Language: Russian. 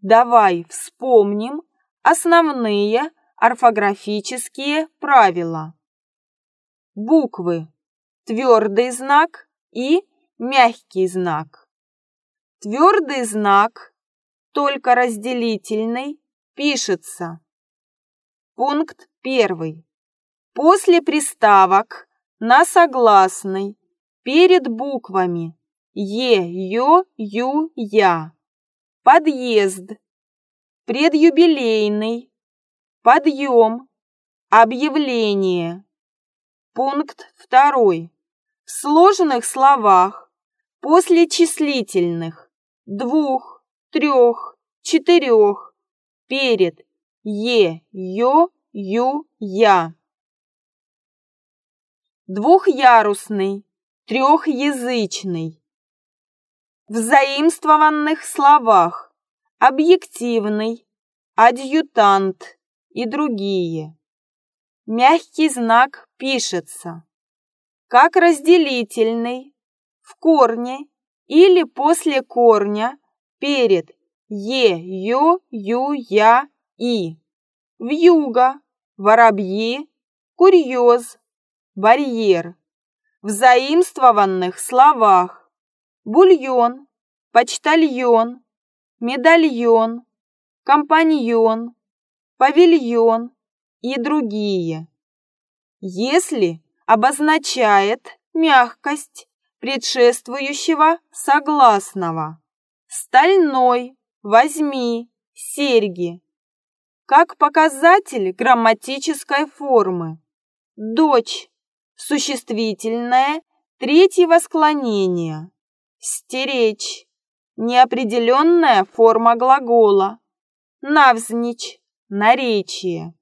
давай вспомним основные орфографические правила. Буквы твердый знак и мягкий знак. Твердый знак, только разделительный, пишется. Пункт первый. После приставок на согласный перед буквами Е, Ё, Ю, Я. Подъезд. Предюбилейный. Подъем. Объявление. Пункт второй. В сложных словах после числительных двух, трех, четырех перед Е, Ё, Ю, Я. Двухъярусный, трехязычный. В заимствованных словах объективный, адъютант и другие. Мягкий знак пишется как разделительный в корне или после корня перед е, ё, ю, я, и. Вьюга, воробьи, курьез, барьер. В заимствованных словах бульон, почтальон, медальон, компаньон, павильон и другие. Если обозначает мягкость предшествующего согласного. Стальной, возьми, серьги. Как показатель грамматической формы. Дочь, существительное третьего склонения. Стеречь, неопределенная форма глагола. Навзничь, наречие.